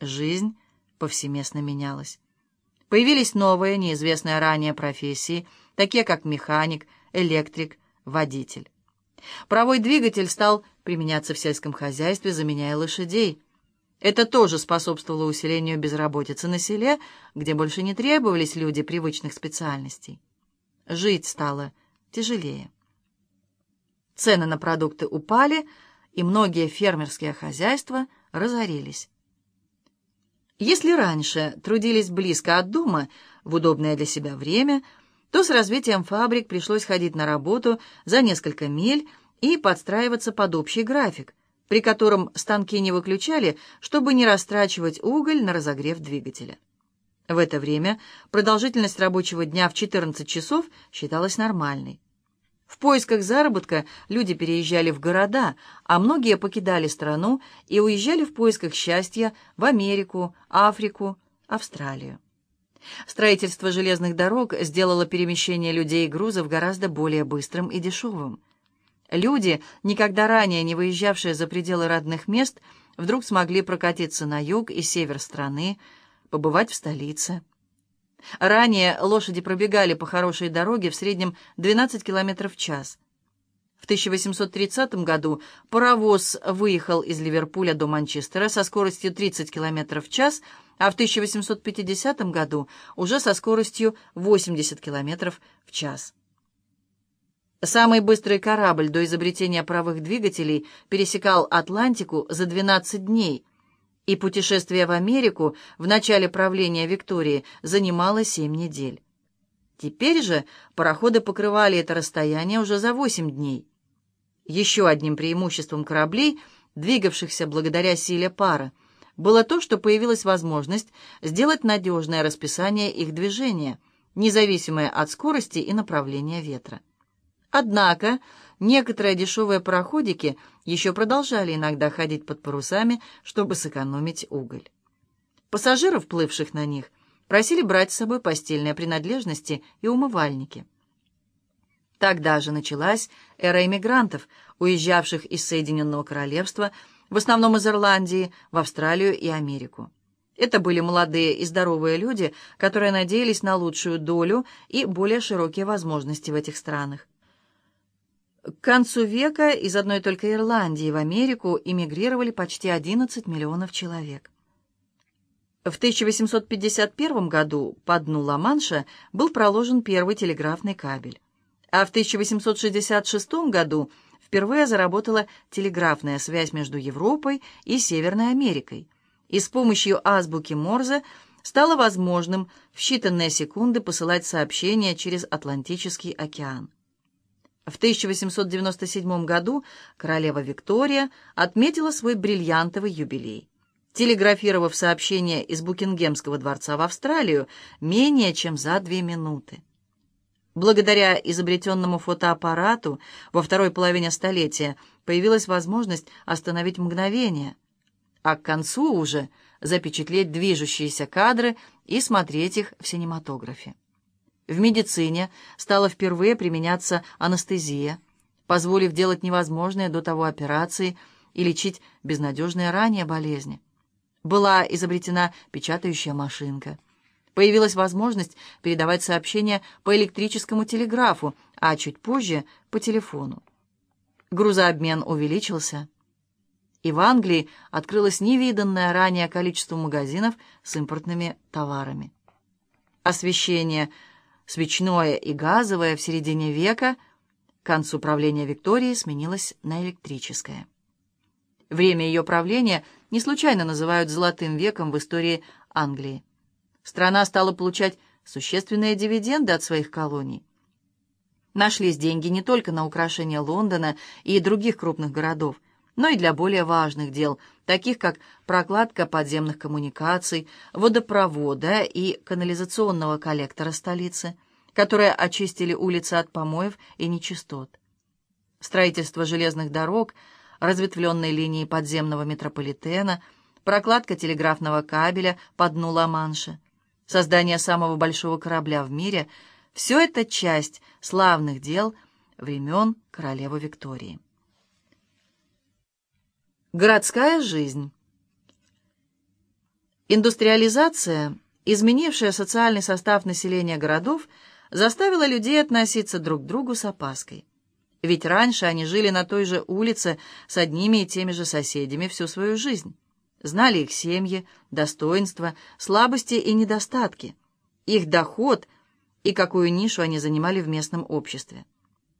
Жизнь повсеместно менялась. Появились новые, неизвестные ранее профессии, такие как механик, электрик, водитель. Паровой двигатель стал применяться в сельском хозяйстве, заменяя лошадей. Это тоже способствовало усилению безработицы на селе, где больше не требовались люди привычных специальностей. Жить стало тяжелее. Цены на продукты упали, и многие фермерские хозяйства разорились. Если раньше трудились близко от дома, в удобное для себя время, то с развитием фабрик пришлось ходить на работу за несколько миль и подстраиваться под общий график, при котором станки не выключали, чтобы не растрачивать уголь на разогрев двигателя. В это время продолжительность рабочего дня в 14 часов считалась нормальной. В поисках заработка люди переезжали в города, а многие покидали страну и уезжали в поисках счастья в Америку, Африку, Австралию. Строительство железных дорог сделало перемещение людей и грузов гораздо более быстрым и дешевым. Люди, никогда ранее не выезжавшие за пределы родных мест, вдруг смогли прокатиться на юг и север страны, побывать в столице. Ранее лошади пробегали по хорошей дороге в среднем 12 км в час. В 1830 году паровоз выехал из Ливерпуля до Манчестера со скоростью 30 км в час, а в 1850 году уже со скоростью 80 км в час. Самый быстрый корабль до изобретения паровых двигателей пересекал Атлантику за 12 дней – и путешествие в Америку в начале правления Виктории занимало семь недель. Теперь же пароходы покрывали это расстояние уже за восемь дней. Еще одним преимуществом кораблей, двигавшихся благодаря силе пара, было то, что появилась возможность сделать надежное расписание их движения, независимое от скорости и направления ветра. Однако некоторые дешевые пароходики еще продолжали иногда ходить под парусами, чтобы сэкономить уголь. Пассажиров, плывших на них, просили брать с собой постельные принадлежности и умывальники. Тогда же началась эра эмигрантов, уезжавших из Соединенного Королевства, в основном из Ирландии, в Австралию и Америку. Это были молодые и здоровые люди, которые надеялись на лучшую долю и более широкие возможности в этих странах. К концу века из одной только Ирландии в Америку эмигрировали почти 11 миллионов человек. В 1851 году по дну Ла-Манша был проложен первый телеграфный кабель, а в 1866 году впервые заработала телеграфная связь между Европой и Северной Америкой, и с помощью азбуки Морзе стало возможным в считанные секунды посылать сообщения через Атлантический океан. В 1897 году королева Виктория отметила свой бриллиантовый юбилей, телеграфировав сообщение из Букингемского дворца в Австралию менее чем за две минуты. Благодаря изобретенному фотоаппарату во второй половине столетия появилась возможность остановить мгновение, а к концу уже запечатлеть движущиеся кадры и смотреть их в синематографе. В медицине стала впервые применяться анестезия, позволив делать невозможные до того операции и лечить безнадежные ранее болезни. Была изобретена печатающая машинка. Появилась возможность передавать сообщения по электрическому телеграфу, а чуть позже — по телефону. Грузообмен увеличился. И в Англии открылось невиданное ранее количество магазинов с импортными товарами. Освещение — свечное и газовое в середине века, к концу правления Виктории сменилось на электрическое. Время ее правления не случайно называют «золотым веком» в истории Англии. Страна стала получать существенные дивиденды от своих колоний. Нашлись деньги не только на украшение Лондона и других крупных городов, но и для более важных дел, таких как прокладка подземных коммуникаций, водопровода и канализационного коллектора столицы, которые очистили улицы от помоев и нечистот. Строительство железных дорог, разветвленной линии подземного метрополитена, прокладка телеграфного кабеля по дну Ла-Манша, создание самого большого корабля в мире — все это часть славных дел времен королевы Виктории. Городская жизнь. Индустриализация, изменившая социальный состав населения городов, заставила людей относиться друг к другу с опаской. Ведь раньше они жили на той же улице с одними и теми же соседями всю свою жизнь. Знали их семьи, достоинства, слабости и недостатки, их доход и какую нишу они занимали в местном обществе.